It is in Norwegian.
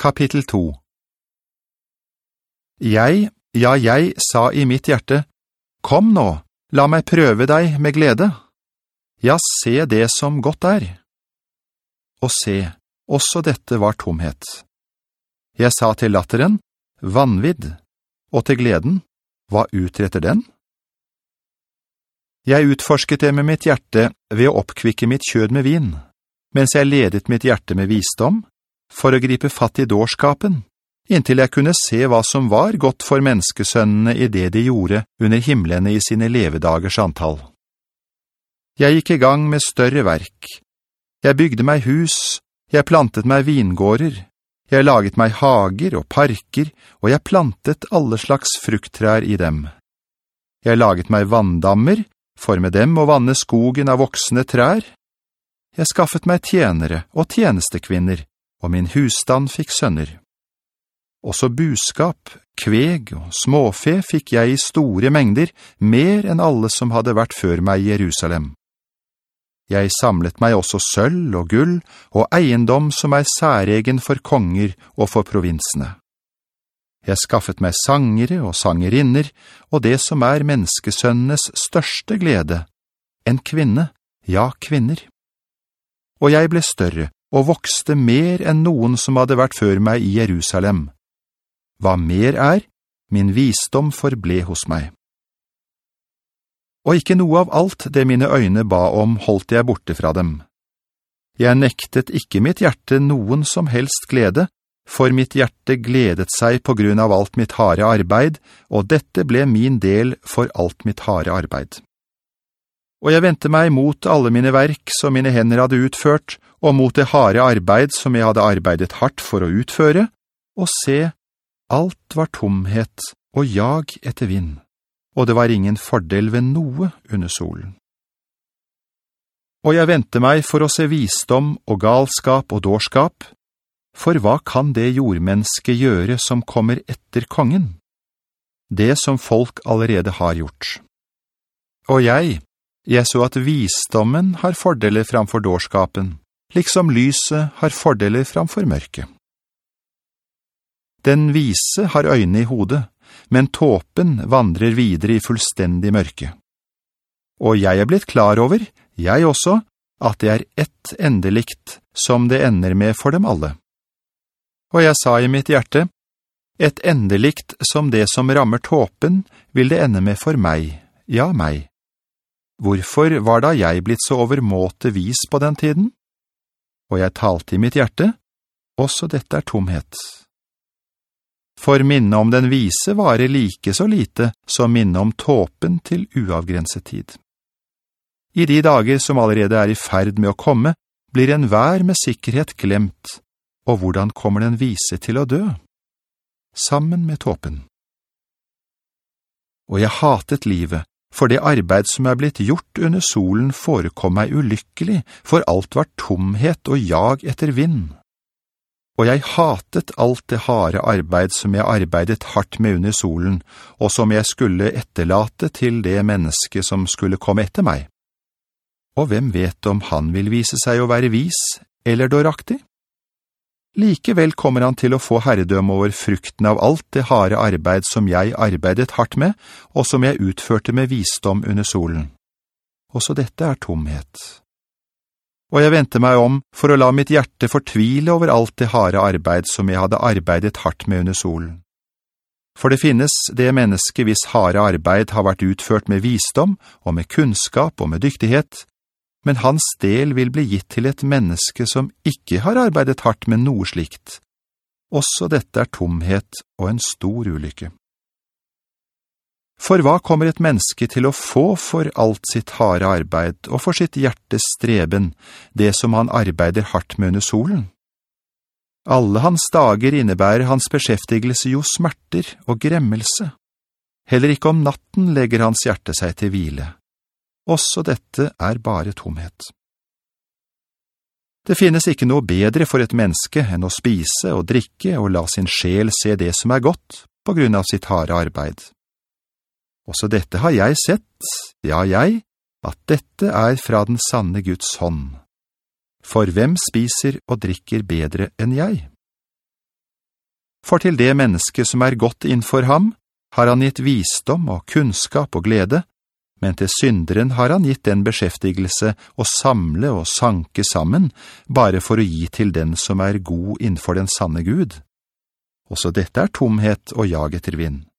Kapittel 2 Jeg, ja jeg, sa i mitt hjerte, «Kom nå, la meg prøve deg med glede. Ja, se det som godt er.» Og se, også dette var tomhet. Jeg sa til latteren, «Vanvidd», og til gleden, «Hva utretter den?» Jeg utforsket det med mitt hjerte ved å oppkvikke mitt kjød med vin, mens jeg ledet mitt hjerte med visdom, for å gripe fatt i dårskapen, inntil jeg kunne se hva som var godt for menneskesønnene i det de gjorde under himmelene i sine levedagers antall. Jeg gikk i gang med større verk. Jeg bygde meg hus, jeg plantet meg vingårder, jeg laget meg hager og parker, og jeg plantet alle slags frukttrær i dem. Jeg laget meg vanndammer, for med dem å vanne skogen av voksne trær. Jeg skaffet meg tjenere og tjenestekvinner, og min husstand fikk sønner. Også buskap, kveg og småfe fikk jeg i store mengder, mer enn alle som hadde vært før meg i Jerusalem. Jeg samlet meg også sølv og gull og eiendom som er særegen for konger og for provinsene. Jeg skaffet meg sangere og sangerinner, og det som er menneskesønnenes største glede, en kvinne, ja kvinner. Og jeg ble større og vokste mer enn noen som hadde vært før meg i Jerusalem. Hva mer er, min visdom forble hos meg. Og ikke noe av alt det mine øyne ba om holdt jeg borte fra dem. Jeg nektet ikke mitt hjerte noen som helst glede, for mitt hjerte gledet seg på grunn av alt mitt hare arbeid, og dette ble min del for alt mitt hare arbeid. Og jeg ventet meg mot alle mine verk som mine hender hadde utført, og mot det harde arbeid som jeg hadde arbeidet hardt for å utføre, og se, alt var tomhet og jag etter vind, og det var ingen fordel ved noe under solen. Og jeg venter meg for å se visdom og galskap og dårskap, for hva kan det jordmenneske gjøre som kommer etter kongen? Det som folk allerede har gjort. Og jeg, jeg så at visdommen har fordeler framfor dårskapen, liksom lyset har fordeler framfor mørket. Den vise har øyne i hodet, men tåpen vandrer videre i fullstendig mørke. Og jeg er blitt klar over, jeg også, at det er ett endelikt som det ender med for dem alle. Og jeg sa i mitt hjerte, et endelikt som det som rammer tåpen vil det ende med for meg, ja meg. Hvorfor var da jeg blitt så overmåte vis på den tiden? Og jeg talte i mitt hjerte, også dette er tomhet. For minne om den vise varer like så lite som minne om tåpen til uavgrenset tid. I de dager som allerede er i ferd med å komme, blir en vær med sikkerhet glemt, og hvordan kommer den vise til å dø? Sammen med tåpen. Og jeg hatet livet, for det arbeid som er blitt gjort under solen forekom meg ulykkelig, for alt var tomhet og jag etter vind. Og jeg hatet alt det hare arbeid som jeg arbeidet hardt med under solen, og som jeg skulle etterlate til det menneske som skulle komme etter meg. Og hvem vet om han vil vise seg å være vis eller dåraktig? Likevel kommer han til å få herredøm over frukten av alt det hare arbeid som jeg arbeidet hardt med, og som jeg utførte med visdom under solen. Også dette er tomhet. Og jeg ventet meg om for å la mitt hjerte fortvile over alt det hare arbeid som jeg hadde arbeidet hardt med under solen. For det finnes det menneske hvis hare arbeid har vært utført med visdom og med kunnskap og med dyktighet, men hans del vil bli gitt til et menneske som ikke har arbeidet hardt med noe slikt. Også dette er tomhet og en stor ulykke. For hva kommer et menneske til å få for alt sitt harde arbeid og for sitt hjertes streben, det som han arbeider hardt med under solen? Alle hans dager innebærer hans beskjeftigelse jo smerter og gremmelse. Heller ikke om natten legger hans hjerte seg til hvile. Også dette er bare tomhet. Det finnes ikke noe bedre for et menneske enn å spise og drikke og la sin sjel se det som er godt på grunn av sitt harde arbeid. Også dette har jeg sett, ja jeg, at dette er fra den sanne Guds hånd. For hvem spiser og drikker bedre enn jeg? For til det menneske som er godt innfor ham, har han gitt visdom og kunnskap og glede, men til synderen har han gitt den beskjeftigelse å samle og sanke sammen, bare for å gi til den som er god innenfor den sanne Gud. Også dette er tomhet og jag etter vind.